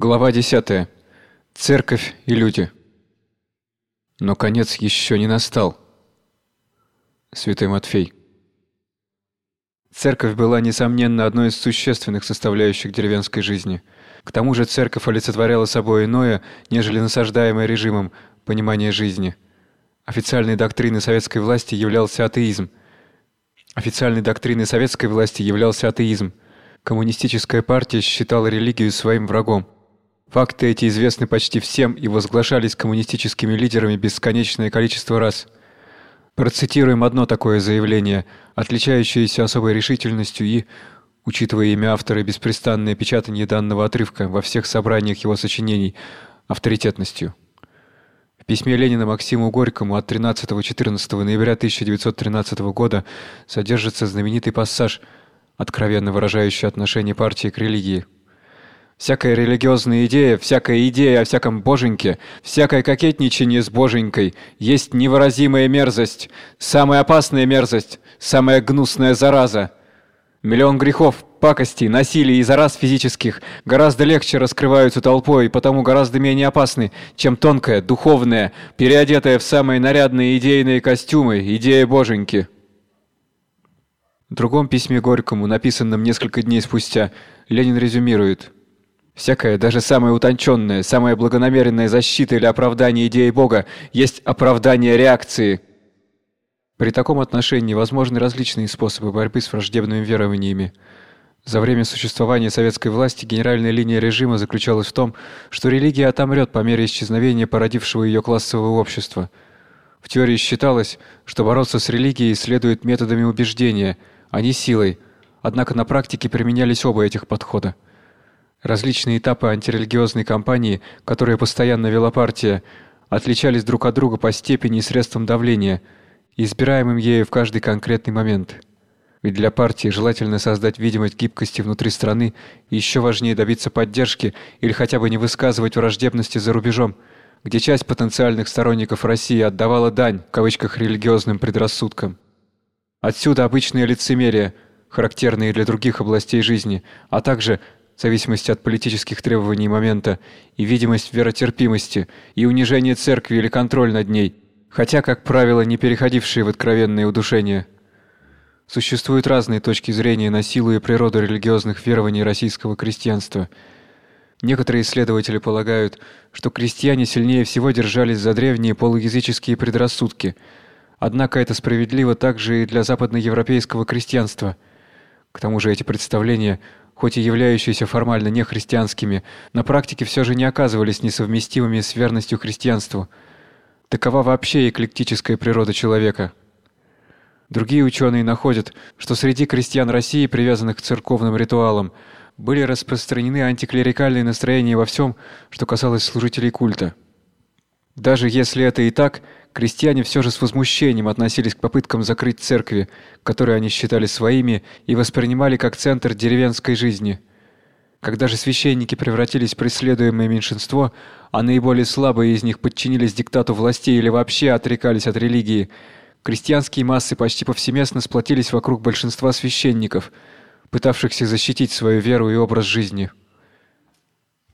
Глава 10. Церковь и люди. Но конец еще не настал. Святой Матфей. Церковь была несомненно одной из существенных составляющих деревенской жизни. К тому же церковь олицетворяла собой иное, нежели насаждаемое режимом понимание жизни. Официальной доктриной советской власти являлся атеизм. Официальной доктриной советской власти являлся атеизм. Коммунистическая партия считала религию своим врагом. Факты эти известны почти всем и возглашались коммунистическими лидерами бесконечное количество раз. Процитируем одно такое заявление, отличающееся особой решительностью и, учитывая имя автора и беспрестанное печатание данного отрывка во всех собраниях его сочинений, авторитетностью. В письме Ленина Максиму Горькому от 13-14 ноября 1913 года содержится знаменитый пассаж, откровенно выражающий отношение партии к религии. Всякая религиозная идея, всякая идея о всяком боженьке, всякое кокетничание с боженькой есть невыразимая мерзость, самая опасная мерзость, самая гнусная зараза. Миллион грехов, пакостей, насилия и зараз физических гораздо легче раскрываются толпой, и потому гораздо менее опасны, чем тонкая, духовная, переодетая в самые нарядные идейные костюмы идея боженьки. В другом письме Горькому, написанном несколько дней спустя, Ленин резюмирует – Всякая, даже самая утонченная, самая благонамеренная защита или оправдание идеи Бога есть оправдание реакции. При таком отношении возможны различные способы борьбы с враждебными верованиями. За время существования советской власти генеральная линия режима заключалась в том, что религия отомрет по мере исчезновения породившего ее классового общества. В теории считалось, что бороться с религией следует методами убеждения, а не силой. Однако на практике применялись оба этих подхода. Различные этапы антирелигиозной кампании, которые постоянно вела партия, отличались друг от друга по степени и средствам давления, избираемым ею в каждый конкретный момент. Ведь для партии желательно создать видимость гибкости внутри страны, и еще важнее добиться поддержки или хотя бы не высказывать враждебности за рубежом, где часть потенциальных сторонников России отдавала дань в кавычках религиозным предрассудкам. Отсюда обычное лицемерие, характерное для других областей жизни, а также в зависимости от политических требований момента, и видимость веротерпимости, и унижение церкви или контроль над ней, хотя, как правило, не переходившие в откровенные удушения. Существуют разные точки зрения на силу и природу религиозных верований российского крестьянства. Некоторые исследователи полагают, что крестьяне сильнее всего держались за древние полуязыческие предрассудки. Однако это справедливо также и для западноевропейского крестьянства. К тому же эти представления хоть и являющиеся формально нехристианскими, на практике все же не оказывались несовместимыми с верностью христианству. Такова вообще эклектическая природа человека. Другие ученые находят, что среди крестьян России, привязанных к церковным ритуалам, были распространены антиклерикальные настроения во всем, что касалось служителей культа. Даже если это и так, крестьяне все же с возмущением относились к попыткам закрыть церкви, которые они считали своими и воспринимали как центр деревенской жизни. Когда же священники превратились в преследуемое меньшинство, а наиболее слабые из них подчинились диктату властей или вообще отрекались от религии, крестьянские массы почти повсеместно сплотились вокруг большинства священников, пытавшихся защитить свою веру и образ жизни.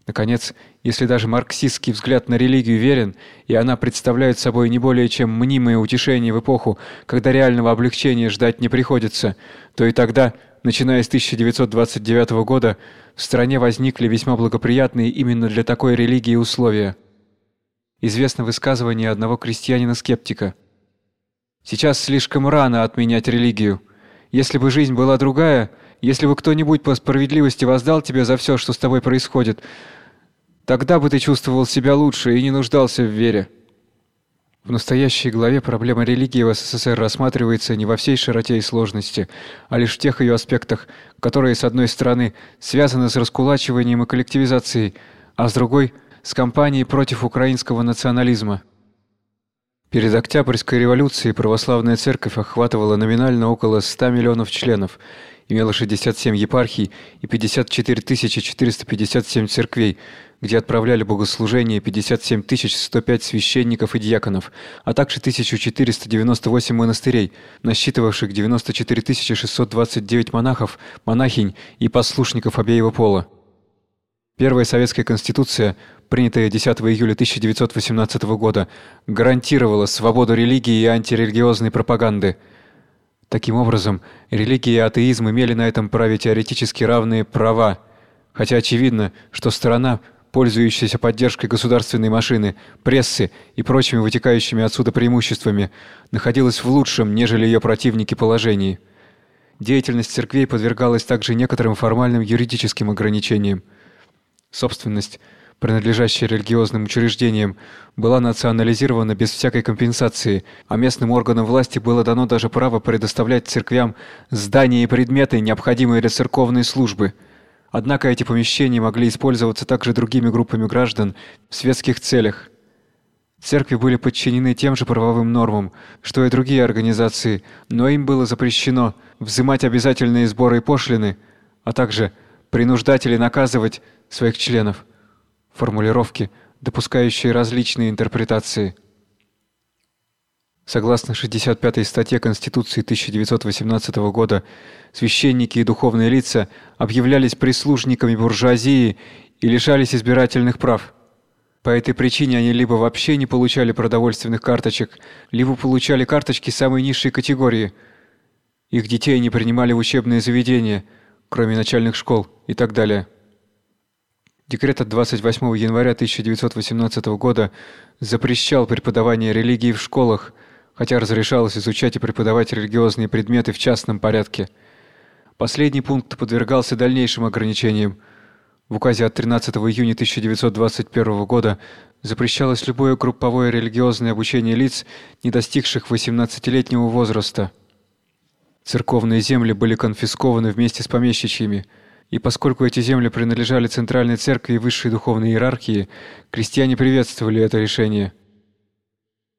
Наконец, если даже марксистский взгляд на религию верен, и она представляет собой не более чем мнимое утешение в эпоху, когда реального облегчения ждать не приходится, то и тогда, начиная с 1929 года, в стране возникли весьма благоприятные именно для такой религии условия. Известно высказывание одного крестьянина-скептика. Сейчас слишком рано отменять религию. Если бы жизнь была другая, если бы кто-нибудь по справедливости воздал тебе за все, что с тобой происходит, Тогда бы ты чувствовал себя лучше и не нуждался в вере. В настоящей главе проблема религии в СССР рассматривается не во всей широте и сложности, а лишь в тех ее аспектах, которые с одной стороны связаны с раскулачиванием и коллективизацией, а с другой с кампанией против украинского национализма. Перед Октябрьской революцией православная церковь охватывала номинально около 100 миллионов членов, имела 67 епархий и 54 457 церквей, где отправляли богослужения 57 105 священников и диаконов, а также 1498 монастырей, насчитывавших 94 629 монахов, монахинь и послушников обеего пола. Первая советская конституция, принятая 10 июля 1918 года, гарантировала свободу религии и антирелигиозной пропаганды. Таким образом, религия и атеизм имели на этом праве теоретически равные права, хотя очевидно, что сторона, пользующаяся поддержкой государственной машины, прессы и прочими вытекающими отсюда преимуществами, находилась в лучшем, нежели ее противники положении. Деятельность церквей подвергалась также некоторым формальным юридическим ограничениям. Собственность, принадлежащая религиозным учреждениям, была национализирована без всякой компенсации, а местным органам власти было дано даже право предоставлять церквям здания и предметы, необходимые для церковной службы. Однако эти помещения могли использоваться также другими группами граждан в светских целях. Церкви были подчинены тем же правовым нормам, что и другие организации, но им было запрещено взимать обязательные сборы и пошлины, а также принуждать или наказывать своих членов. Формулировки, допускающие различные интерпретации. Согласно 65-й статье Конституции 1918 года, священники и духовные лица объявлялись прислужниками буржуазии и лишались избирательных прав. По этой причине они либо вообще не получали продовольственных карточек, либо получали карточки самой низшей категории. Их детей не принимали в учебные заведения, кроме начальных школ и так далее. Декрет от 28 января 1918 года запрещал преподавание религии в школах, хотя разрешалось изучать и преподавать религиозные предметы в частном порядке. Последний пункт подвергался дальнейшим ограничениям. В указе от 13 июня 1921 года запрещалось любое групповое религиозное обучение лиц, не достигших 18-летнего возраста. Церковные земли были конфискованы вместе с помещичьими – и поскольку эти земли принадлежали центральной церкви и высшей духовной иерархии, крестьяне приветствовали это решение.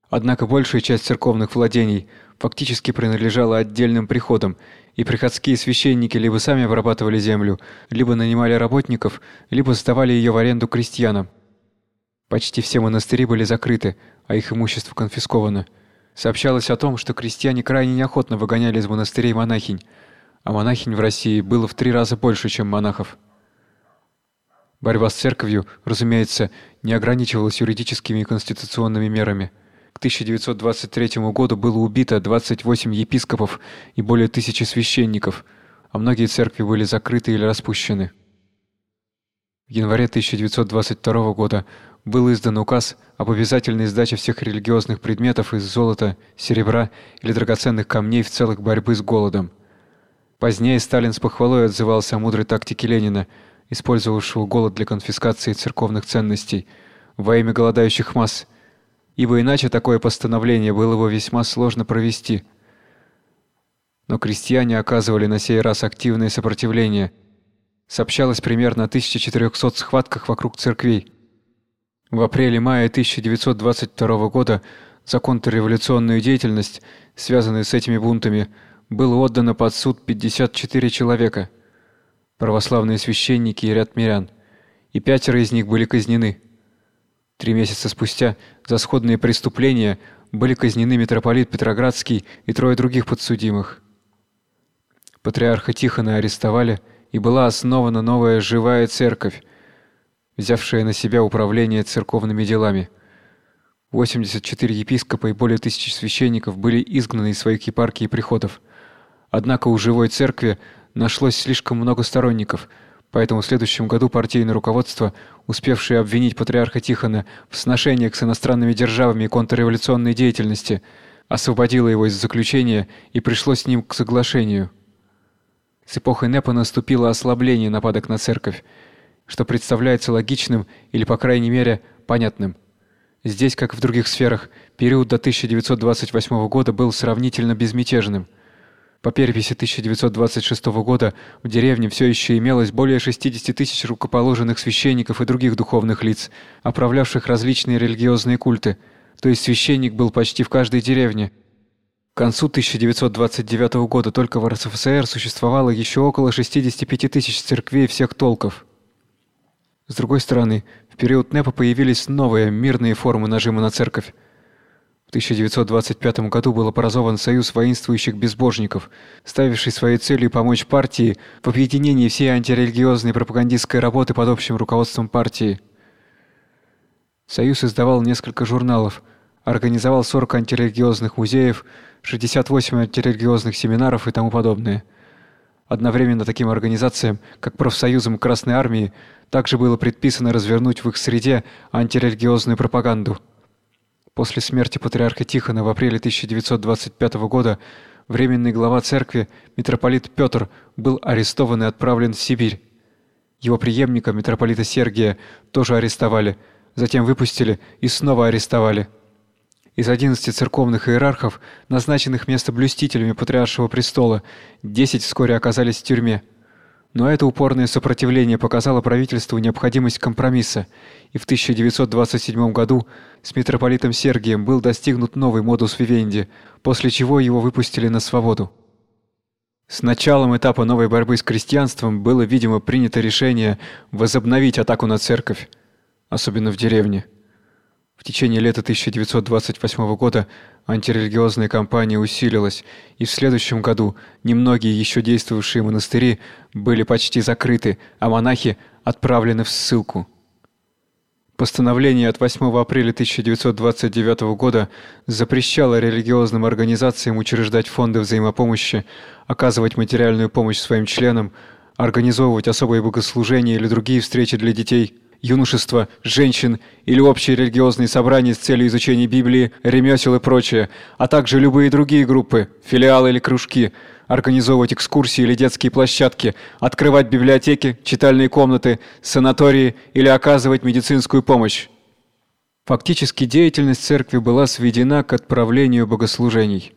Однако большая часть церковных владений фактически принадлежала отдельным приходам, и приходские священники либо сами обрабатывали землю, либо нанимали работников, либо сдавали ее в аренду крестьянам. Почти все монастыри были закрыты, а их имущество конфисковано. Сообщалось о том, что крестьяне крайне неохотно выгоняли из монастырей монахинь, а монахинь в России было в три раза больше, чем монахов. Борьба с церковью, разумеется, не ограничивалась юридическими и конституционными мерами. К 1923 году было убито 28 епископов и более тысячи священников, а многие церкви были закрыты или распущены. В январе 1922 года был издан указ об обязательной сдаче всех религиозных предметов из золота, серебра или драгоценных камней в целых борьбы с голодом. Позднее Сталин с похвалой отзывался о мудрой тактике Ленина, использовавшего голод для конфискации церковных ценностей во имя голодающих масс, ибо иначе такое постановление было бы весьма сложно провести. Но крестьяне оказывали на сей раз активное сопротивление. Сообщалось примерно о 1400 схватках вокруг церквей. В апреле-мае 1922 года за контрреволюционную деятельность, связанную с этими бунтами, было отдано под суд 54 человека, православные священники и ряд мирян, и пятеро из них были казнены. Три месяца спустя за сходные преступления были казнены митрополит Петроградский и трое других подсудимых. Патриарха Тихона арестовали, и была основана новая живая церковь, взявшая на себя управление церковными делами. 84 епископа и более тысячи священников были изгнаны из своих епархий и приходов. Однако у живой церкви нашлось слишком много сторонников, поэтому в следующем году партийное руководство, успевшее обвинить патриарха Тихона в сношениях с иностранными державами и контрреволюционной деятельности, освободило его из заключения и пришло с ним к соглашению. С эпохой НЭПа наступило ослабление нападок на церковь, что представляется логичным или, по крайней мере, понятным. Здесь, как и в других сферах, период до 1928 года был сравнительно безмятежным – по переписи 1926 года в деревне все еще имелось более 60 тысяч рукоположенных священников и других духовных лиц, оправлявших различные религиозные культы, то есть священник был почти в каждой деревне. К концу 1929 года только в РСФСР существовало еще около 65 тысяч церквей всех толков. С другой стороны, в период НЭПа появились новые мирные формы нажима на церковь. В 1925 году был образован Союз воинствующих безбожников, ставивший своей целью помочь партии в объединении всей антирелигиозной пропагандистской работы под общим руководством партии. Союз издавал несколько журналов, организовал 40 антирелигиозных музеев, 68 антирелигиозных семинаров и тому подобное. Одновременно таким организациям, как профсоюзам Красной армии, также было предписано развернуть в их среде антирелигиозную пропаганду. После смерти патриарха Тихона в апреле 1925 года временный глава церкви митрополит Петр был арестован и отправлен в Сибирь. Его преемника митрополита Сергия тоже арестовали, затем выпустили и снова арестовали. Из 11 церковных иерархов, назначенных местоблюстителями патриаршего престола, 10 вскоре оказались в тюрьме. Но это упорное сопротивление показало правительству необходимость компромисса, и в 1927 году с митрополитом Сергием был достигнут новый модус вивенди, после чего его выпустили на свободу. С началом этапа новой борьбы с крестьянством было, видимо, принято решение возобновить атаку на церковь, особенно в деревне. В течение лета 1928 года антирелигиозная кампания усилилась, и в следующем году немногие еще действовавшие монастыри были почти закрыты, а монахи отправлены в ссылку. Постановление от 8 апреля 1929 года запрещало религиозным организациям учреждать фонды взаимопомощи, оказывать материальную помощь своим членам, организовывать особые богослужения или другие встречи для детей – юношества, женщин или общие религиозные собрания с целью изучения Библии, ремесел и прочее, а также любые другие группы, филиалы или кружки, организовывать экскурсии или детские площадки, открывать библиотеки, читальные комнаты, санатории или оказывать медицинскую помощь. Фактически деятельность церкви была сведена к отправлению богослужений.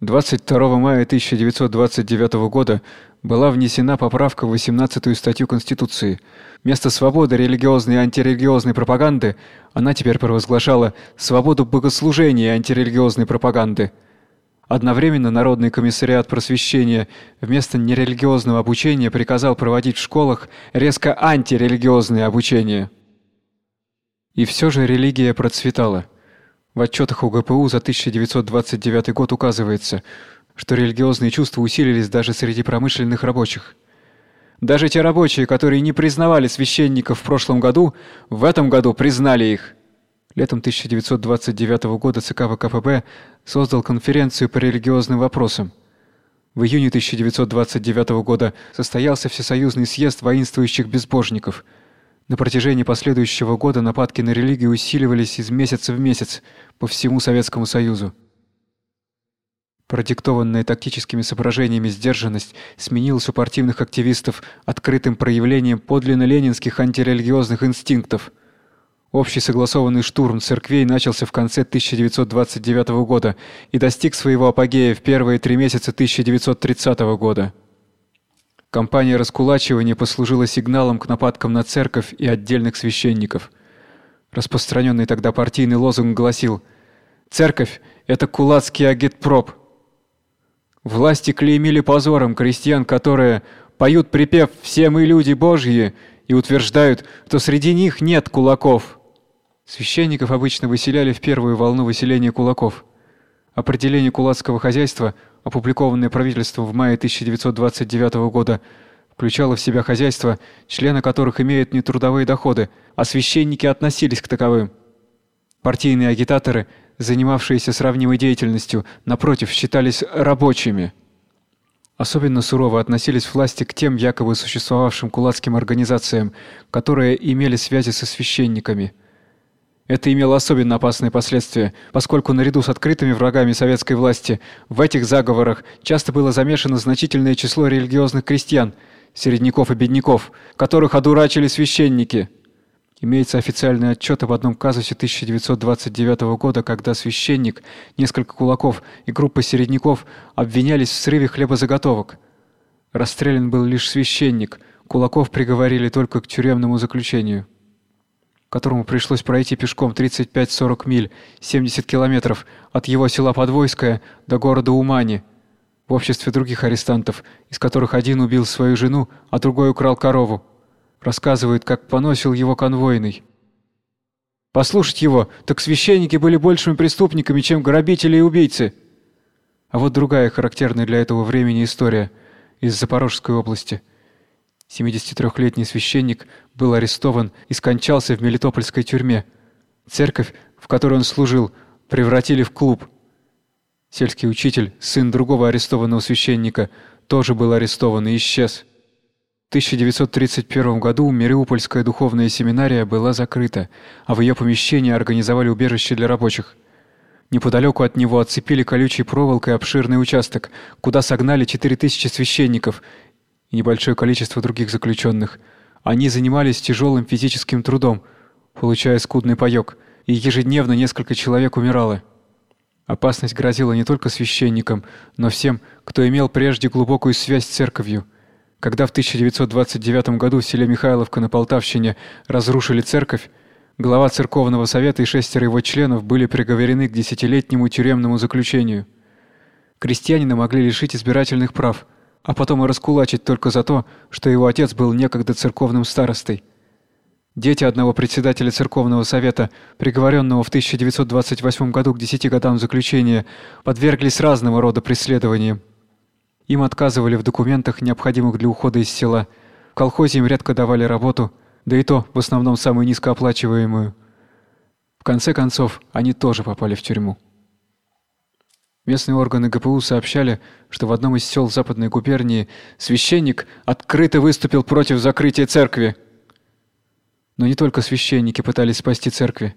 22 мая 1929 года была внесена поправка в 18-ю статью Конституции. Вместо свободы религиозной и антирелигиозной пропаганды она теперь провозглашала свободу богослужения и антирелигиозной пропаганды. Одновременно Народный комиссариат просвещения вместо нерелигиозного обучения приказал проводить в школах резко антирелигиозное обучение. И все же религия процветала. В отчетах УГПУ за 1929 год указывается, что религиозные чувства усилились даже среди промышленных рабочих. Даже те рабочие, которые не признавали священников в прошлом году, в этом году признали их. Летом 1929 года ЦК ВКПБ создал конференцию по религиозным вопросам. В июне 1929 года состоялся Всесоюзный съезд воинствующих безбожников – на протяжении последующего года нападки на религию усиливались из месяца в месяц по всему Советскому Союзу. Продиктованная тактическими соображениями сдержанность сменилась у партийных активистов открытым проявлением подлинно ленинских антирелигиозных инстинктов. Общий согласованный штурм церквей начался в конце 1929 года и достиг своего апогея в первые три месяца 1930 года. Кампания раскулачивания послужила сигналом к нападкам на церковь и отдельных священников. Распространенный тогда партийный лозунг гласил: "Церковь это кулацкий агитпроп". Власти клеймили позором крестьян, которые поют припев «Все мы люди Божьи» и утверждают, что среди них нет кулаков. Священников обычно выселяли в первую волну выселения кулаков. Определение кулацкого хозяйства – опубликованное правительством в мае 1929 года, включало в себя хозяйства, члены которых имеют нетрудовые доходы, а священники относились к таковым. Партийные агитаторы, занимавшиеся сравнимой деятельностью, напротив, считались рабочими. Особенно сурово относились власти к тем якобы существовавшим кулацким организациям, которые имели связи со священниками – это имело особенно опасные последствия, поскольку наряду с открытыми врагами советской власти в этих заговорах часто было замешано значительное число религиозных крестьян, середняков и бедняков, которых одурачили священники. Имеется официальный отчет об одном казусе 1929 года, когда священник, несколько кулаков и группа середняков обвинялись в срыве хлебозаготовок. Расстрелян был лишь священник, кулаков приговорили только к тюремному заключению которому пришлось пройти пешком 35-40 миль, 70 километров от его села Подвойское до города Умани, в обществе других арестантов, из которых один убил свою жену, а другой украл корову. Рассказывают, как поносил его конвойный. Послушать его, так священники были большими преступниками, чем грабители и убийцы. А вот другая характерная для этого времени история из Запорожской области. 73-летний священник был арестован и скончался в Мелитопольской тюрьме. Церковь, в которой он служил, превратили в клуб. Сельский учитель, сын другого арестованного священника, тоже был арестован и исчез. В 1931 году Мариупольская духовная семинария была закрыта, а в ее помещении организовали убежище для рабочих. Неподалеку от него оцепили колючей проволокой обширный участок, куда согнали 4000 священников и небольшое количество других заключенных. Они занимались тяжелым физическим трудом, получая скудный паёк, и ежедневно несколько человек умирало. Опасность грозила не только священникам, но всем, кто имел прежде глубокую связь с церковью. Когда в 1929 году в селе Михайловка на Полтавщине разрушили церковь, глава церковного совета и шестеро его членов были приговорены к десятилетнему тюремному заключению. Крестьянина могли лишить избирательных прав, а потом и раскулачить только за то, что его отец был некогда церковным старостой. Дети одного председателя церковного совета, приговоренного в 1928 году к 10 годам заключения, подверглись разного рода преследованиям. Им отказывали в документах, необходимых для ухода из села. В колхозе им редко давали работу, да и то в основном самую низкооплачиваемую. В конце концов, они тоже попали в тюрьму. Местные органы ГПУ сообщали, что в одном из сел Западной губернии священник открыто выступил против закрытия церкви. Но не только священники пытались спасти церкви.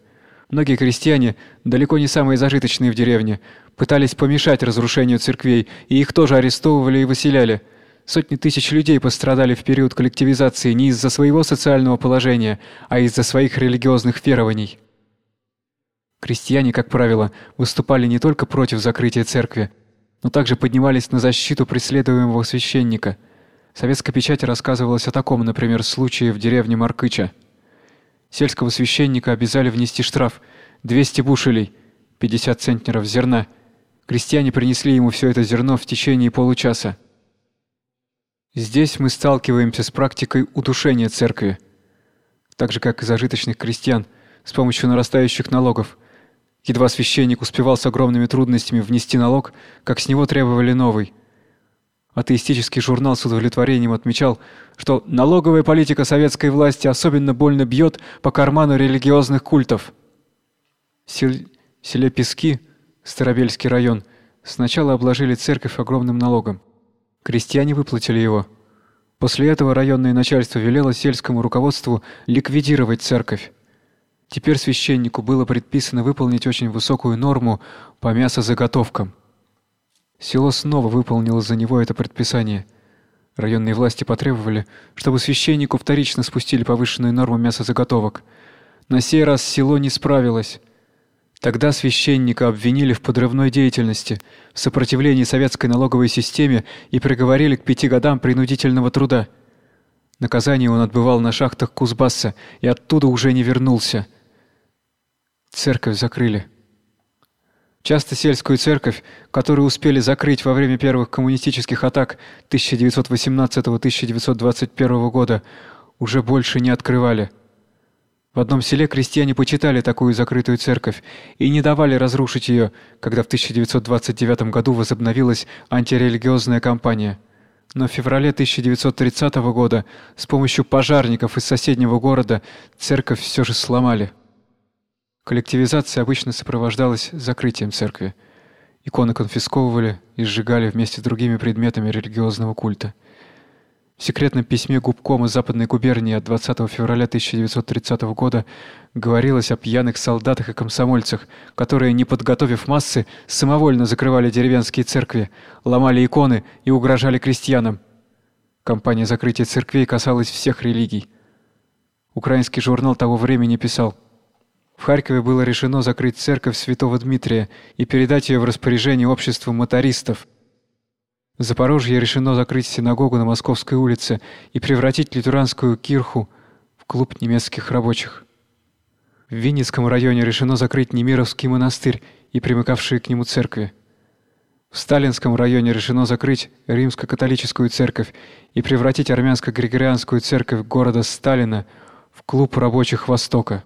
Многие крестьяне, далеко не самые зажиточные в деревне, пытались помешать разрушению церквей, и их тоже арестовывали и выселяли. Сотни тысяч людей пострадали в период коллективизации не из-за своего социального положения, а из-за своих религиозных верований. Крестьяне, как правило, выступали не только против закрытия церкви, но также поднимались на защиту преследуемого священника. Советская печать рассказывалась о таком, например, случае в деревне Маркыча. Сельского священника обязали внести штраф 200 бушелей, 50 центнеров зерна. Крестьяне принесли ему все это зерно в течение получаса. Здесь мы сталкиваемся с практикой удушения церкви, так же как и зажиточных крестьян, с помощью нарастающих налогов. Едва священник успевал с огромными трудностями внести налог, как с него требовали новый – Атеистический журнал с удовлетворением отмечал, что налоговая политика советской власти особенно больно бьет по карману религиозных культов. В селе Пески, Старобельский район, сначала обложили церковь огромным налогом. Крестьяне выплатили его. После этого районное начальство велело сельскому руководству ликвидировать церковь. Теперь священнику было предписано выполнить очень высокую норму по мясозаготовкам. Село снова выполнило за него это предписание. Районные власти потребовали, чтобы священнику вторично спустили повышенную норму мясозаготовок. На сей раз село не справилось. Тогда священника обвинили в подрывной деятельности, в сопротивлении советской налоговой системе и приговорили к пяти годам принудительного труда. Наказание он отбывал на шахтах Кузбасса и оттуда уже не вернулся. Церковь закрыли. Часто сельскую церковь, которую успели закрыть во время первых коммунистических атак 1918-1921 года, уже больше не открывали. В одном селе крестьяне почитали такую закрытую церковь и не давали разрушить ее, когда в 1929 году возобновилась антирелигиозная кампания. Но в феврале 1930 года с помощью пожарников из соседнего города церковь все же сломали. Коллективизация обычно сопровождалась закрытием церкви. Иконы конфисковывали и сжигали вместе с другими предметами религиозного культа. В секретном письме губкома Западной губернии от 20 февраля 1930 года говорилось о пьяных солдатах и комсомольцах, которые, не подготовив массы, самовольно закрывали деревенские церкви, ломали иконы и угрожали крестьянам. Кампания закрытия церквей касалась всех религий. Украинский журнал того времени писал: в Харькове было решено закрыть церковь Святого Дмитрия и передать ее в распоряжение обществу мотористов. В Запорожье решено закрыть синагогу на Московской улице и превратить лютеранскую кирху в клуб немецких рабочих. В Винницком районе решено закрыть Немировский монастырь и примыкавшие к нему церкви. В Сталинском районе решено закрыть римско-католическую церковь и превратить армянско-григорианскую церковь города Сталина в клуб рабочих Востока.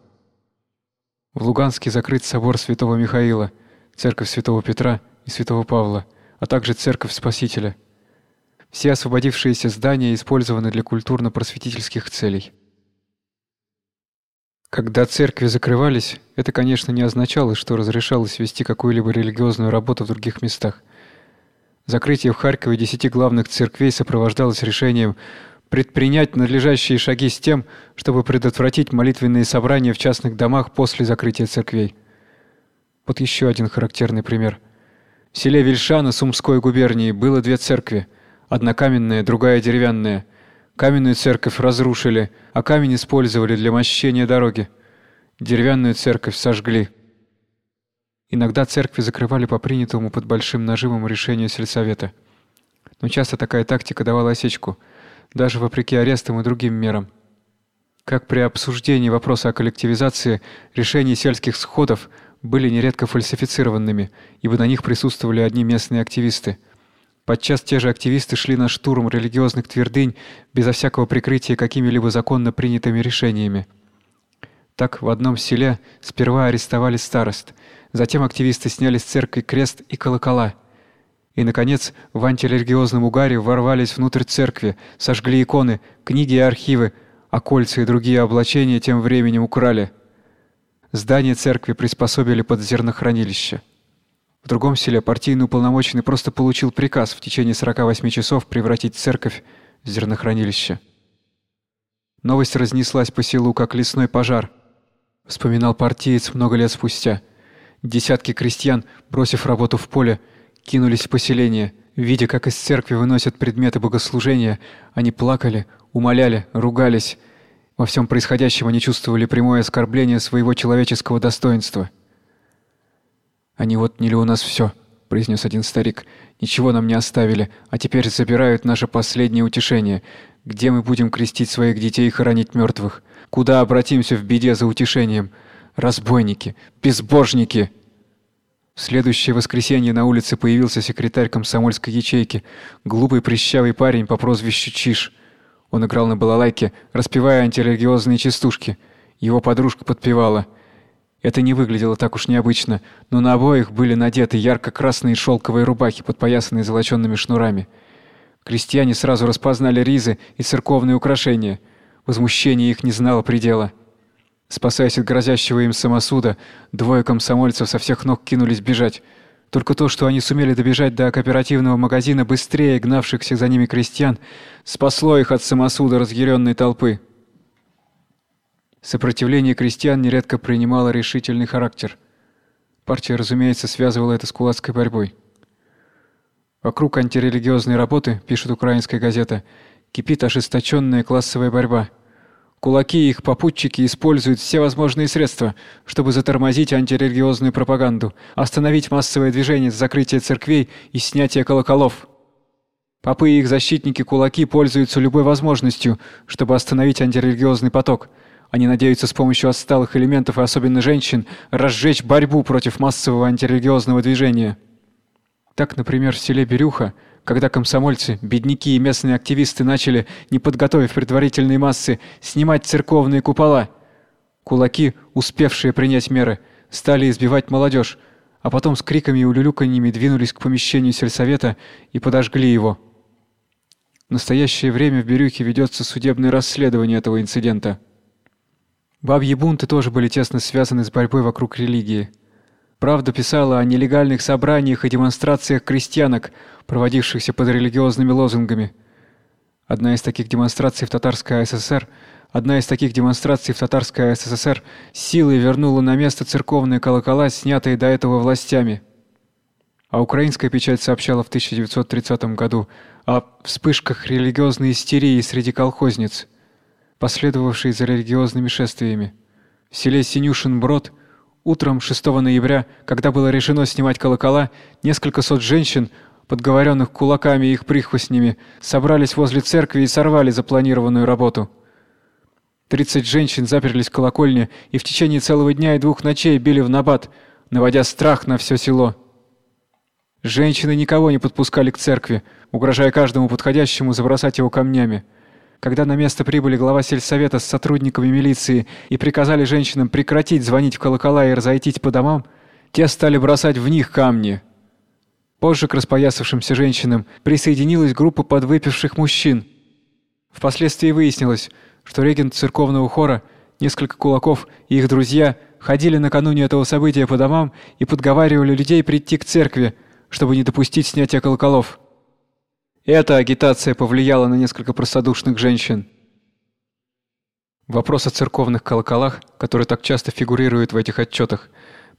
В Луганске закрыт собор Святого Михаила, церковь Святого Петра и Святого Павла, а также церковь Спасителя. Все освободившиеся здания использованы для культурно-просветительских целей. Когда церкви закрывались, это, конечно, не означало, что разрешалось вести какую-либо религиозную работу в других местах. Закрытие в Харькове десяти главных церквей сопровождалось решением предпринять надлежащие шаги с тем, чтобы предотвратить молитвенные собрания в частных домах после закрытия церквей. Вот еще один характерный пример. В селе Вельшана Сумской губернии было две церкви, одна каменная, другая деревянная. Каменную церковь разрушили, а камень использовали для мощения дороги. Деревянную церковь сожгли. Иногда церкви закрывали по принятому под большим нажимом решению сельсовета. Но часто такая тактика давала осечку, даже вопреки арестам и другим мерам. Как при обсуждении вопроса о коллективизации, решения сельских сходов были нередко фальсифицированными, ибо на них присутствовали одни местные активисты. Подчас те же активисты шли на штурм религиозных твердынь безо всякого прикрытия какими-либо законно принятыми решениями. Так в одном селе сперва арестовали старост, затем активисты сняли с церкви крест и колокола. И наконец, в антирелигиозном угаре ворвались внутрь церкви, сожгли иконы, книги и архивы, а кольца и другие облачения тем временем украли. Здание церкви приспособили под зернохранилище. В другом селе партийный уполномоченный просто получил приказ в течение 48 часов превратить церковь в зернохранилище. Новость разнеслась по селу как лесной пожар – вспоминал партиец много лет спустя. Десятки крестьян, бросив работу в поле, кинулись в поселение. Видя, как из церкви выносят предметы богослужения, они плакали, умоляли, ругались. Во всем происходящем они чувствовали прямое оскорбление своего человеческого достоинства. «Они вот не ли у нас все», — произнес один старик. «Ничего нам не оставили, а теперь забирают наше последнее утешение. Где мы будем крестить своих детей и хоронить мертвых? Куда обратимся в беде за утешением? Разбойники, безбожники!» В следующее воскресенье на улице появился секретарь комсомольской ячейки, глупый прищавый парень по прозвищу Чиш. Он играл на балалайке, распевая антирелигиозные частушки. Его подружка подпевала. Это не выглядело так уж необычно, но на обоих были надеты ярко-красные шелковые рубахи, подпоясанные золочёными шнурами. Крестьяне сразу распознали ризы и церковные украшения. Возмущение их не знало предела. Спасаясь от грозящего им самосуда, двое комсомольцев со всех ног кинулись бежать. Только то, что они сумели добежать до кооперативного магазина быстрее гнавшихся за ними крестьян, спасло их от самосуда разъяренной толпы. Сопротивление крестьян нередко принимало решительный характер. Партия, разумеется, связывала это с кулацкой борьбой. Вокруг антирелигиозной работы, пишет украинская газета, кипит ожесточенная классовая борьба. Кулаки и их попутчики используют все возможные средства, чтобы затормозить антирелигиозную пропаганду, остановить массовое движение с закрытия церквей и снятия колоколов. Попы и их защитники кулаки пользуются любой возможностью, чтобы остановить антирелигиозный поток. Они надеются с помощью отсталых элементов и особенно женщин разжечь борьбу против массового антирелигиозного движения. Так, например, в селе Берюха, когда комсомольцы, бедняки и местные активисты начали, не подготовив предварительные массы, снимать церковные купола, кулаки, успевшие принять меры, стали избивать молодежь, а потом с криками и улюлюканьями двинулись к помещению сельсовета и подожгли его. В настоящее время в Берюхе ведется судебное расследование этого инцидента. Бабьи бунты тоже были тесно связаны с борьбой вокруг религии. Правда писала о нелегальных собраниях и демонстрациях крестьянок, проводившихся под религиозными лозунгами. Одна из таких демонстраций в Татарской АССР, одна из таких демонстраций в Татарской СССР силой вернула на место церковные колокола, снятые до этого властями. А украинская печать сообщала в 1930 году о вспышках религиозной истерии среди колхозниц, последовавшей за религиозными шествиями. В селе Синюшин-Брод – Утром 6 ноября, когда было решено снимать колокола, несколько сот женщин, подговоренных кулаками и их прихвостнями, собрались возле церкви и сорвали запланированную работу. 30 женщин заперлись в колокольне и в течение целого дня и двух ночей били в набат, наводя страх на все село. Женщины никого не подпускали к церкви, угрожая каждому подходящему забросать его камнями. Когда на место прибыли глава сельсовета с сотрудниками милиции и приказали женщинам прекратить звонить в колокола и разойтись по домам, те стали бросать в них камни. Позже к распоясавшимся женщинам присоединилась группа подвыпивших мужчин. Впоследствии выяснилось, что регент церковного хора, несколько кулаков и их друзья ходили накануне этого события по домам и подговаривали людей прийти к церкви, чтобы не допустить снятия колоколов. Эта агитация повлияла на несколько простодушных женщин. Вопрос о церковных колоколах, который так часто фигурирует в этих отчетах,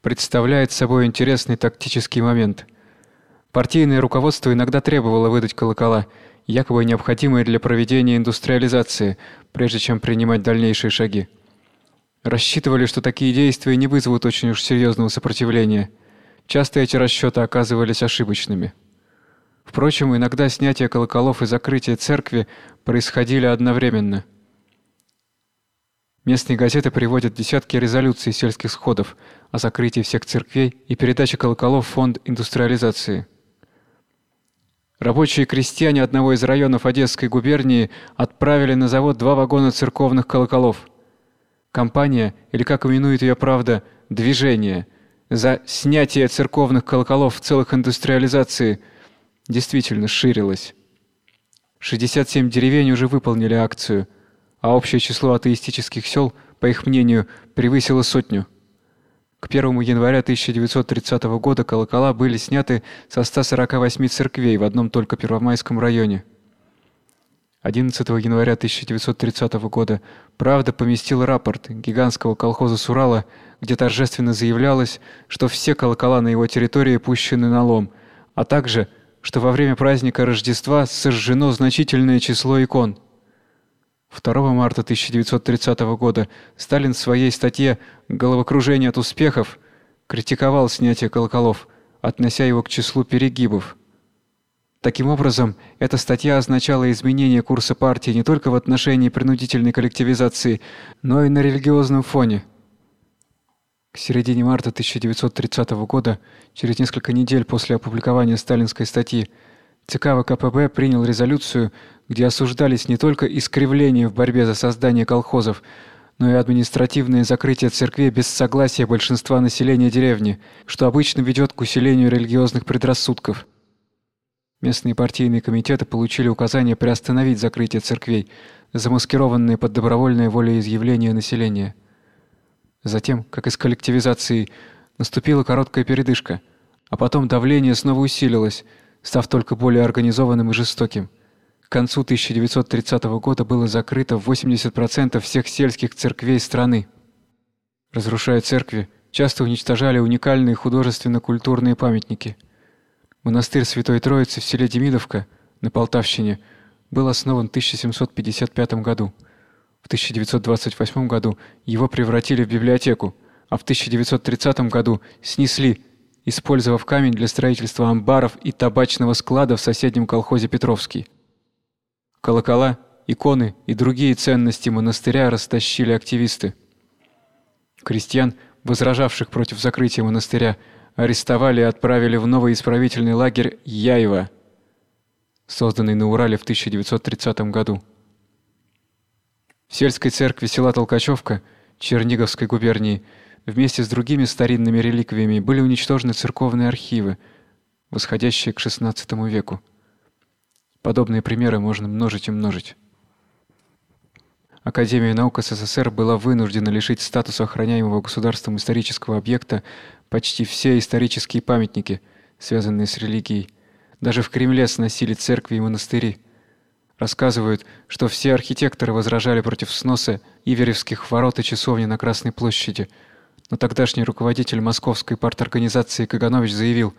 представляет собой интересный тактический момент. Партийное руководство иногда требовало выдать колокола, якобы необходимые для проведения индустриализации, прежде чем принимать дальнейшие шаги. Рассчитывали, что такие действия не вызовут очень уж серьезного сопротивления. Часто эти расчеты оказывались ошибочными. Впрочем, иногда снятие колоколов и закрытие церкви происходили одновременно. Местные газеты приводят десятки резолюций сельских сходов о закрытии всех церквей и передаче колоколов в фонд индустриализации. Рабочие крестьяне одного из районов Одесской губернии отправили на завод два вагона церковных колоколов. Компания, или как именует ее правда, движение за снятие церковных колоколов в целых индустриализации – действительно ширилась. 67 деревень уже выполнили акцию, а общее число атеистических сел, по их мнению, превысило сотню. К 1 января 1930 года колокола были сняты со 148 церквей в одном только Первомайском районе. 11 января 1930 года Правда поместила рапорт гигантского колхоза Сурала, где торжественно заявлялось, что все колокола на его территории пущены на лом, а также что во время праздника Рождества сожжено значительное число икон. 2 марта 1930 года Сталин в своей статье Головокружение от успехов критиковал снятие колоколов, относя его к числу перегибов. Таким образом, эта статья означала изменение курса партии не только в отношении принудительной коллективизации, но и на религиозном фоне. К середине марта 1930 года, через несколько недель после опубликования сталинской статьи, ЦК ВКПБ принял резолюцию, где осуждались не только искривления в борьбе за создание колхозов, но и административное закрытие церквей без согласия большинства населения деревни, что обычно ведет к усилению религиозных предрассудков. Местные партийные комитеты получили указание приостановить закрытие церквей, замаскированные под добровольное волеизъявление населения. Затем, как из коллективизации, наступила короткая передышка, а потом давление снова усилилось, став только более организованным и жестоким. К концу 1930 года было закрыто 80% всех сельских церквей страны. Разрушая церкви, часто уничтожали уникальные художественно-культурные памятники. Монастырь Святой Троицы в селе Демидовка на Полтавщине был основан в 1755 году. В 1928 году его превратили в библиотеку, а в 1930 году снесли, использовав камень для строительства амбаров и табачного склада в соседнем колхозе Петровский. Колокола, иконы и другие ценности монастыря растащили активисты. Крестьян, возражавших против закрытия монастыря, арестовали и отправили в новый исправительный лагерь Яево, созданный на Урале в 1930 году. В сельской церкви села Толкачевка Черниговской губернии вместе с другими старинными реликвиями были уничтожены церковные архивы, восходящие к XVI веку. Подобные примеры можно множить и множить. Академия наук СССР была вынуждена лишить статуса охраняемого государством исторического объекта почти все исторические памятники, связанные с религией. Даже в Кремле сносили церкви и монастыри. Рассказывают, что все архитекторы возражали против сноса Иверевских ворот и часовни на Красной площади. Но тогдашний руководитель московской парторганизации Каганович заявил: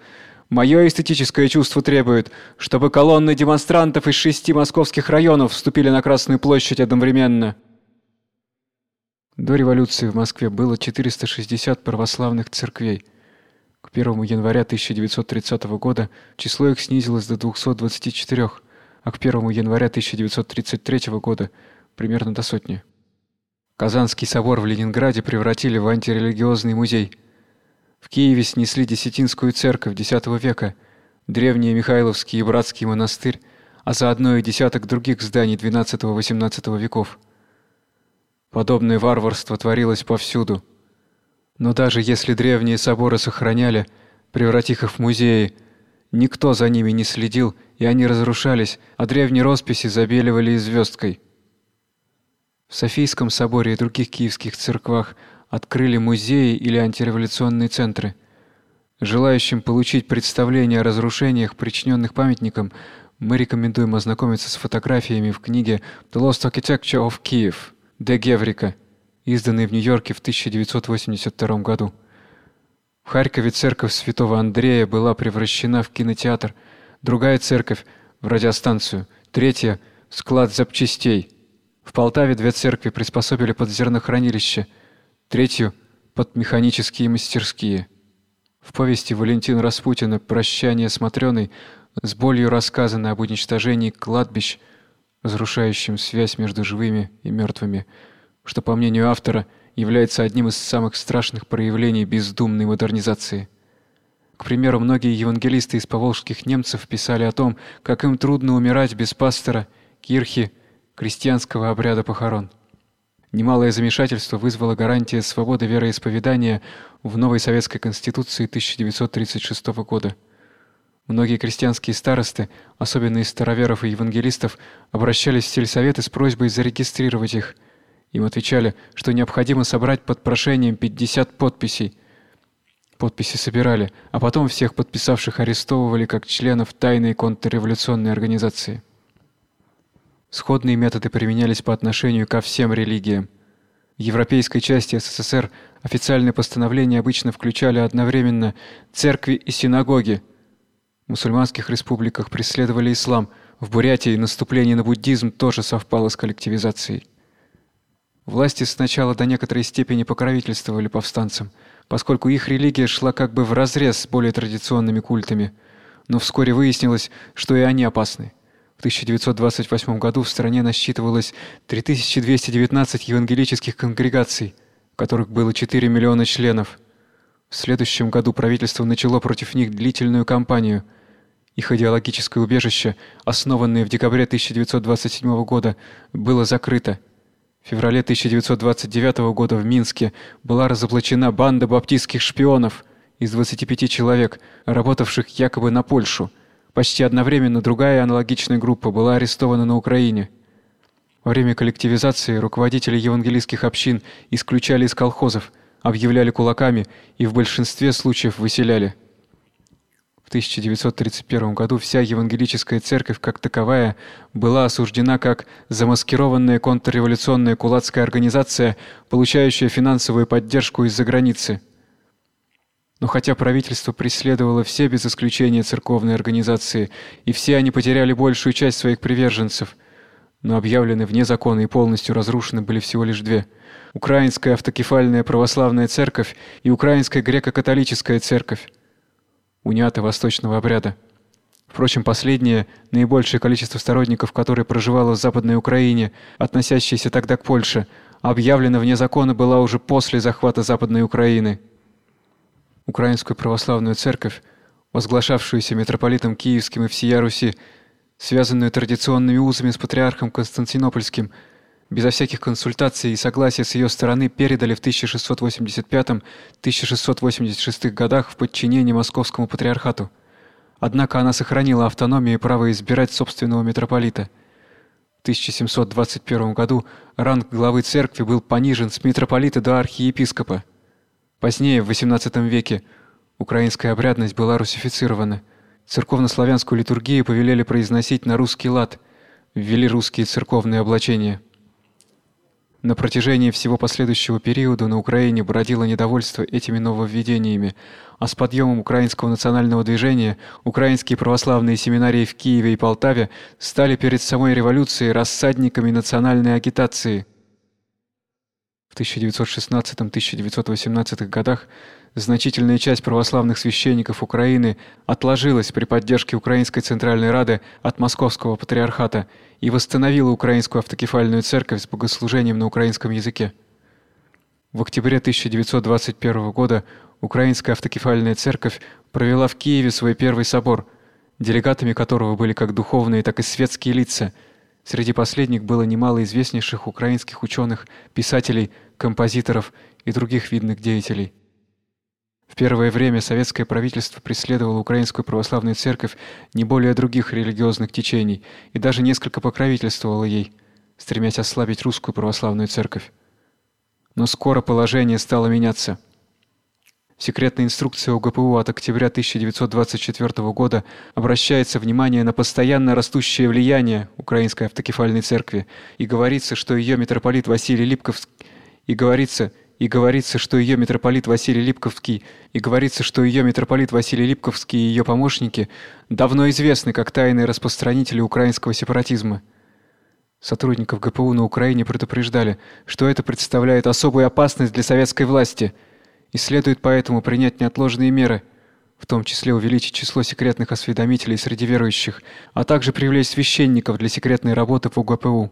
«Мое эстетическое чувство требует, чтобы колонны демонстрантов из шести московских районов вступили на Красную площадь одновременно». До революции в Москве было 460 православных церквей. К 1 января 1930 года число их снизилось до 224 а к 1 января 1933 года примерно до сотни. Казанский собор в Ленинграде превратили в антирелигиозный музей. В Киеве снесли Десятинскую церковь X века, древний Михайловский и Братский монастырь, а заодно и десяток других зданий XII-XVIII веков. Подобное варварство творилось повсюду. Но даже если древние соборы сохраняли, превратив их в музеи, никто за ними не следил, и они разрушались, а древние росписи забеливали звездкой. В Софийском соборе и других киевских церквах открыли музеи или антиреволюционные центры. Желающим получить представление о разрушениях, причиненных памятникам, мы рекомендуем ознакомиться с фотографиями в книге The Lost Architecture of Kiev Д. Геврика, изданной в Нью-Йорке в 1982 году. В Харькове церковь Святого Андрея была превращена в кинотеатр, другая церковь в радиостанцию, третья склад запчастей. В Полтаве две церкви приспособили под зернохранилище, третью под механические мастерские. В повести Валентина Распутина Прощание с Матрёной с болью рассказано об уничтожении кладбищ, разрушающем связь между живыми и мертвыми, что, по мнению автора, является одним из самых страшных проявлений бездумной модернизации. К примеру, многие евангелисты из поволжских немцев писали о том, как им трудно умирать без пастора, кирхи, крестьянского обряда похорон. Немалое замешательство вызвала гарантия свободы вероисповедания в новой советской конституции 1936 года. Многие крестьянские старосты, особенно из староверов и евангелистов, обращались в сельсоветы с просьбой зарегистрировать их. Им отвечали, что необходимо собрать под прошением 50 подписей. Подписи собирали, а потом всех подписавших арестовывали как членов тайной контрреволюционной организации. Сходные методы применялись по отношению ко всем религиям. В европейской части СССР официальные постановления обычно включали одновременно церкви и синагоги – в мусульманских республиках преследовали ислам, в Бурятии наступление на буддизм тоже совпало с коллективизацией. Власти сначала до некоторой степени покровительствовали повстанцам, поскольку их религия шла как бы вразрез с более традиционными культами, но вскоре выяснилось, что и они опасны. В 1928 году в стране насчитывалось 3219 евангелических конгрегаций, в которых было 4 миллиона членов. В следующем году правительство начало против них длительную кампанию – их идеологическое убежище, основанное в декабре 1927 года, было закрыто. В феврале 1929 года в Минске была разоблачена банда баптистских шпионов из 25 человек, работавших якобы на Польшу. Почти одновременно другая аналогичная группа была арестована на Украине. Во время коллективизации руководители евангельских общин исключали из колхозов, объявляли кулаками и в большинстве случаев выселяли. В 1931 году вся евангелическая церковь как таковая была осуждена как замаскированная контрреволюционная кулацкая организация, получающая финансовую поддержку из-за границы. Но хотя правительство преследовало все без исключения церковные организации, и все они потеряли большую часть своих приверженцев, но объявлены вне закона и полностью разрушены были всего лишь две: Украинская автокефальная православная церковь и Украинская греко-католическая церковь униаты восточного обряда. Впрочем, последнее, наибольшее количество сторонников, которые проживало в Западной Украине, относящиеся тогда к Польше, объявлено вне закона было уже после захвата Западной Украины. Украинскую православную церковь, возглашавшуюся митрополитом Киевским и всея Руси, связанную традиционными узами с патриархом Константинопольским, безо всяких консультаций и согласия с ее стороны передали в 1685-1686 годах в подчинение Московскому патриархату. Однако она сохранила автономию и право избирать собственного митрополита. В 1721 году ранг главы церкви был понижен с митрополита до архиепископа. Позднее, в XVIII веке, украинская обрядность была русифицирована. Церковно-славянскую литургию повелели произносить на русский лад, ввели русские церковные облачения. На протяжении всего последующего периода на Украине бродило недовольство этими нововведениями, а с подъемом украинского национального движения украинские православные семинарии в Киеве и Полтаве стали перед самой революцией рассадниками национальной агитации. В 1916-1918 годах значительная часть православных священников Украины отложилась при поддержке Украинской Центральной Рады от Московского Патриархата и восстановила Украинскую автокефальную церковь с богослужением на украинском языке. В октябре 1921 года Украинская автокефальная церковь провела в Киеве свой первый собор, делегатами которого были как духовные, так и светские лица. Среди последних было немало известнейших украинских ученых, писателей, композиторов и других видных деятелей. В первое время советское правительство преследовало Украинскую православную церковь не более других религиозных течений и даже несколько покровительствовало ей, стремясь ослабить русскую православную церковь. Но скоро положение стало меняться. Секретная инструкция УГПУ от октября 1924 года обращается внимание на постоянно растущее влияние Украинской автокефальной церкви и говорится, что ее митрополит Василий Липковский и говорится, и говорится, что ее митрополит Василий Липковский и говорится, что ее митрополит Василий Липковский и ее помощники давно известны как тайные распространители украинского сепаратизма. Сотрудников ГПУ на Украине предупреждали, что это представляет особую опасность для советской власти – и следует поэтому принять неотложные меры, в том числе увеличить число секретных осведомителей среди верующих, а также привлечь священников для секретной работы в УГПУ.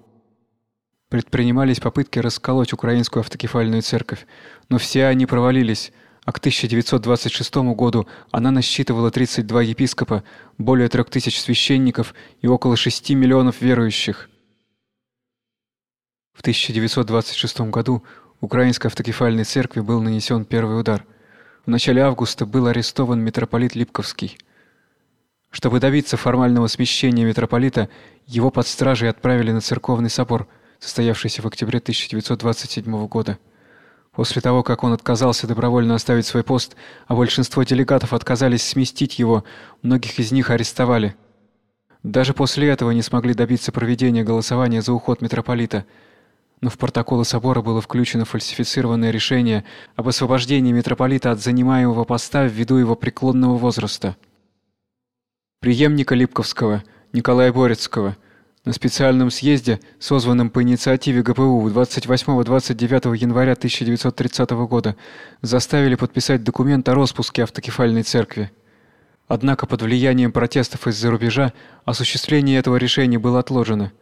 Предпринимались попытки расколоть украинскую автокефальную церковь, но все они провалились. А к 1926 году она насчитывала 32 епископа, более 3000 священников и около 6 миллионов верующих. В 1926 году Украинской автокефальной церкви был нанесен первый удар. В начале августа был арестован митрополит Липковский. Чтобы добиться формального смещения митрополита, его под стражей отправили на церковный собор, состоявшийся в октябре 1927 года. После того, как он отказался добровольно оставить свой пост, а большинство делегатов отказались сместить его, многих из них арестовали. Даже после этого не смогли добиться проведения голосования за уход митрополита – но в протоколы собора было включено фальсифицированное решение об освобождении митрополита от занимаемого поста ввиду его преклонного возраста. Преемника Липковского, Николая Борецкого, на специальном съезде, созванном по инициативе ГПУ 28-29 января 1930 года, заставили подписать документ о распуске автокефальной церкви. Однако под влиянием протестов из-за рубежа осуществление этого решения было отложено –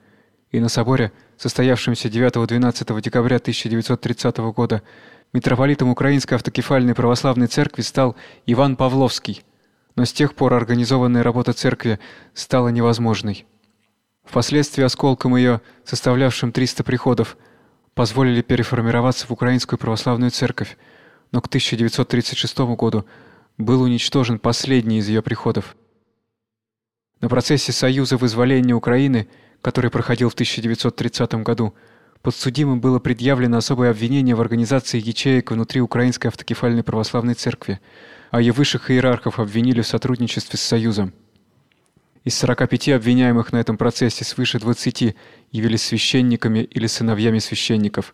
и на соборе, состоявшемся 9-12 декабря 1930 года, митрополитом Украинской автокефальной православной церкви стал Иван Павловский. Но с тех пор организованная работа церкви стала невозможной. Впоследствии осколком ее, составлявшим 300 приходов, позволили переформироваться в Украинскую православную церковь, но к 1936 году был уничтожен последний из ее приходов. На процессе союза вызволения Украины – который проходил в 1930 году, подсудимым было предъявлено особое обвинение в организации ячеек внутри Украинской автокефальной православной церкви, а ее высших иерархов обвинили в сотрудничестве с Союзом. Из 45 обвиняемых на этом процессе свыше 20 явились священниками или сыновьями священников.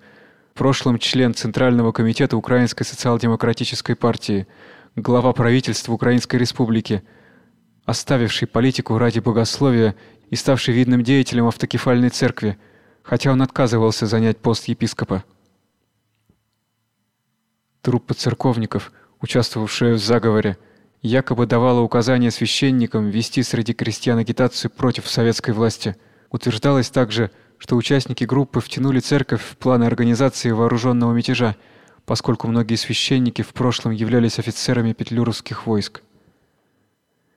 В прошлом член Центрального комитета Украинской социал-демократической партии, глава правительства Украинской республики, оставивший политику ради богословия и ставший видным деятелем автокефальной церкви, хотя он отказывался занять пост епископа. Труппа церковников, участвовавшая в заговоре, якобы давала указания священникам вести среди крестьян агитацию против советской власти. Утверждалось также, что участники группы втянули церковь в планы организации вооруженного мятежа, поскольку многие священники в прошлом являлись офицерами петлюровских войск.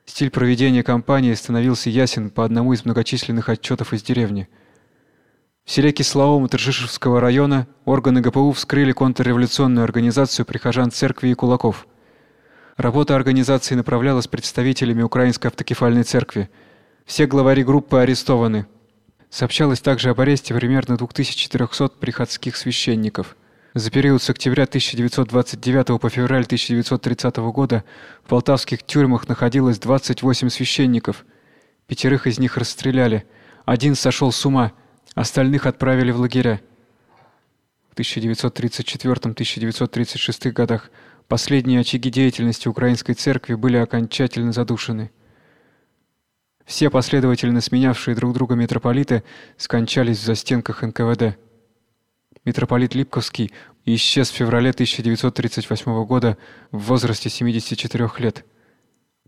Стиль проведения кампании становился ясен по одному из многочисленных отчетов из деревни. В селе Кисловом Тржишевского района органы ГПУ вскрыли контрреволюционную организацию прихожан церкви и кулаков. Работа организации направлялась представителями Украинской автокефальной церкви. Все главари группы арестованы. Сообщалось также об аресте примерно 2400 приходских священников. За период с октября 1929 по февраль 1930 года в полтавских тюрьмах находилось 28 священников. Пятерых из них расстреляли. Один сошел с ума, остальных отправили в лагеря. В 1934-1936 годах последние очаги деятельности украинской церкви были окончательно задушены. Все последовательно сменявшие друг друга митрополиты скончались в застенках НКВД. Митрополит Липковский исчез в феврале 1938 года в возрасте 74 лет.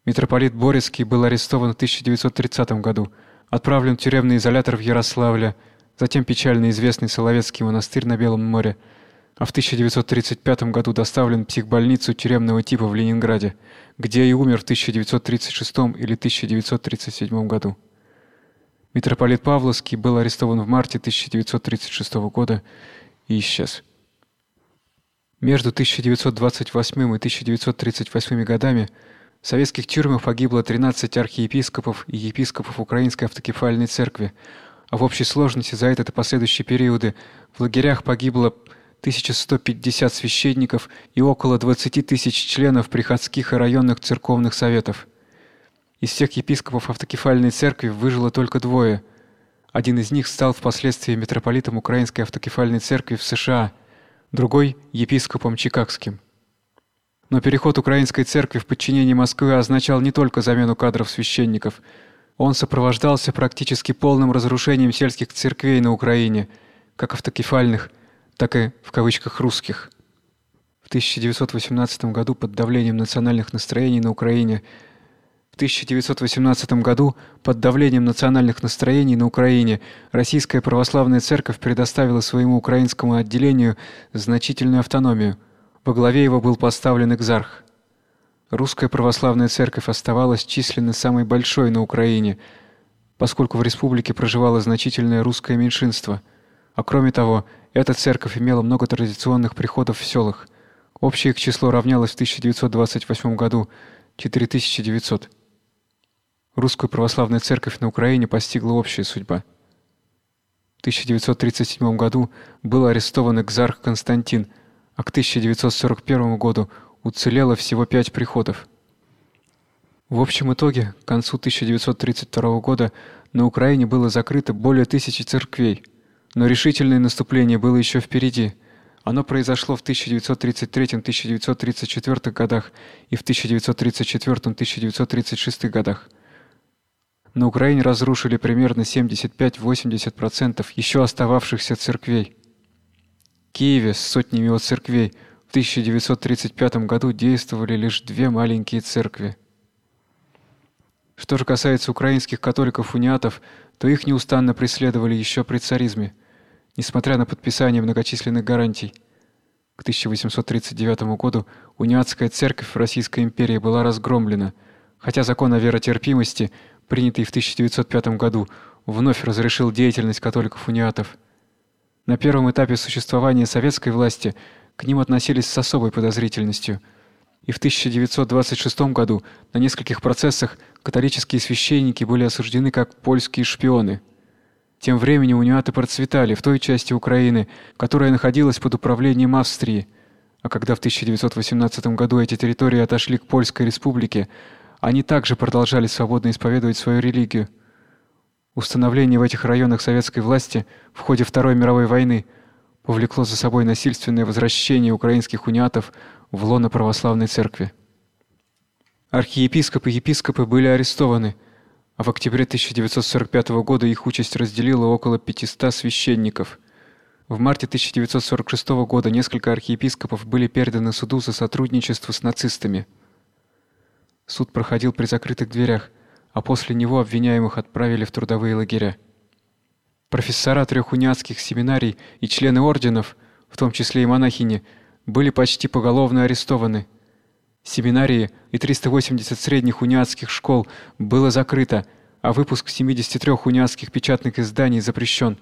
Митрополит Борецкий был арестован в 1930 году, отправлен в тюремный изолятор в Ярославле, затем печально известный Соловецкий монастырь на Белом море, а в 1935 году доставлен в психбольницу тюремного типа в Ленинграде, где и умер в 1936 или 1937 году. Митрополит Павловский был арестован в марте 1936 года и исчез. Между 1928 и 1938 годами в советских тюрьмах погибло 13 архиепископов и епископов Украинской автокефальной церкви, а в общей сложности за этот и последующие периоды в лагерях погибло 1150 священников и около 20 тысяч членов приходских и районных церковных советов. Из всех епископов автокефальной церкви выжило только двое. Один из них стал впоследствии митрополитом Украинской автокефальной церкви в США, другой епископом Чикагским. Но переход Украинской церкви в подчинение Москвы означал не только замену кадров священников. Он сопровождался практически полным разрушением сельских церквей на Украине, как автокефальных – так и в кавычках русских. В 1918 году под давлением национальных настроений на Украине в 1918 году под давлением национальных настроений на Украине Российская православная церковь предоставила своему украинскому отделению значительную автономию. Во главе его был поставлен экзарх. Русская православная церковь оставалась численно самой большой на Украине, поскольку в республике проживало значительное русское меньшинство. А кроме того, эта церковь имела много традиционных приходов в селах. Общее их число равнялось в 1928 году 4900. Русскую православную церковь на Украине постигла общая судьба. В 1937 году был арестован экзарх Константин, а к 1941 году уцелело всего пять приходов. В общем итоге, к концу 1932 года на Украине было закрыто более тысячи церквей – но решительное наступление было еще впереди. Оно произошло в 1933-1934 годах и в 1934-1936 годах. На Украине разрушили примерно 75-80% еще остававшихся церквей. В Киеве с сотнями от церквей в 1935 году действовали лишь две маленькие церкви. Что же касается украинских католиков-униатов, то их неустанно преследовали еще при царизме – несмотря на подписание многочисленных гарантий. К 1839 году униатская церковь в Российской империи была разгромлена, хотя закон о веротерпимости, принятый в 1905 году, вновь разрешил деятельность католиков-униатов. На первом этапе существования советской власти к ним относились с особой подозрительностью. И в 1926 году на нескольких процессах католические священники были осуждены как польские шпионы – тем временем униаты процветали в той части Украины, которая находилась под управлением Австрии. А когда в 1918 году эти территории отошли к Польской республике, они также продолжали свободно исповедовать свою религию. Установление в этих районах советской власти в ходе Второй мировой войны повлекло за собой насильственное возвращение украинских униатов в лоно православной церкви. Архиепископы и епископы были арестованы, а в октябре 1945 года их участь разделила около 500 священников. В марте 1946 года несколько архиепископов были переданы суду за сотрудничество с нацистами. Суд проходил при закрытых дверях, а после него обвиняемых отправили в трудовые лагеря. Профессора трех униатских семинарий и члены орденов, в том числе и монахини, были почти поголовно арестованы – Семинарии и 380 средних униатских школ было закрыто, а выпуск 73 униатских печатных изданий запрещен.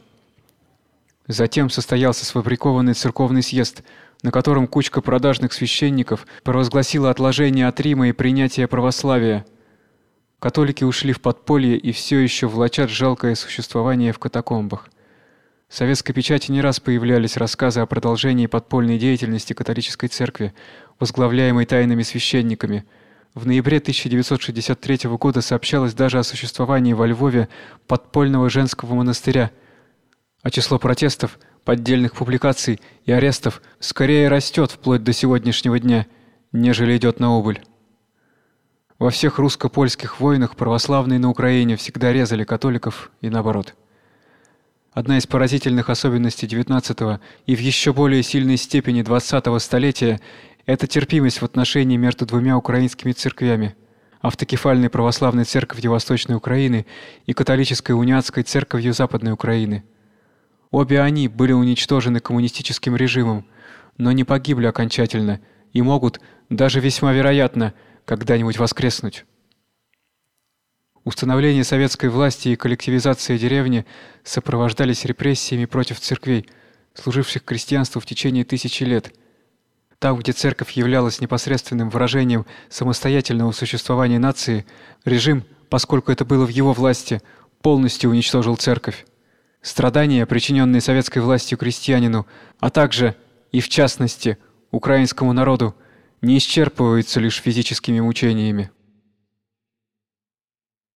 Затем состоялся сфабрикованный церковный съезд, на котором кучка продажных священников провозгласила отложение от Рима и принятие православия. Католики ушли в подполье и все еще влачат жалкое существование в катакомбах. В советской печати не раз появлялись рассказы о продолжении подпольной деятельности католической церкви, возглавляемой тайными священниками. В ноябре 1963 года сообщалось даже о существовании во Львове подпольного женского монастыря. А число протестов, поддельных публикаций и арестов скорее растет вплоть до сегодняшнего дня, нежели идет на убыль. Во всех русско-польских войнах православные на Украине всегда резали католиков и наоборот. Одна из поразительных особенностей XIX и в еще более сильной степени XX столетия это терпимость в отношении между двумя украинскими церквями: автокефальной православной церковью Восточной Украины и католической униатской церковью Западной Украины. Обе они были уничтожены коммунистическим режимом, но не погибли окончательно и могут, даже весьма вероятно, когда-нибудь воскреснуть. Установление советской власти и коллективизация деревни сопровождались репрессиями против церквей, служивших крестьянству в течение тысячи лет. Там, где церковь являлась непосредственным выражением самостоятельного существования нации, режим, поскольку это было в его власти, полностью уничтожил церковь. Страдания, причиненные советской властью крестьянину, а также и в частности украинскому народу, не исчерпываются лишь физическими мучениями.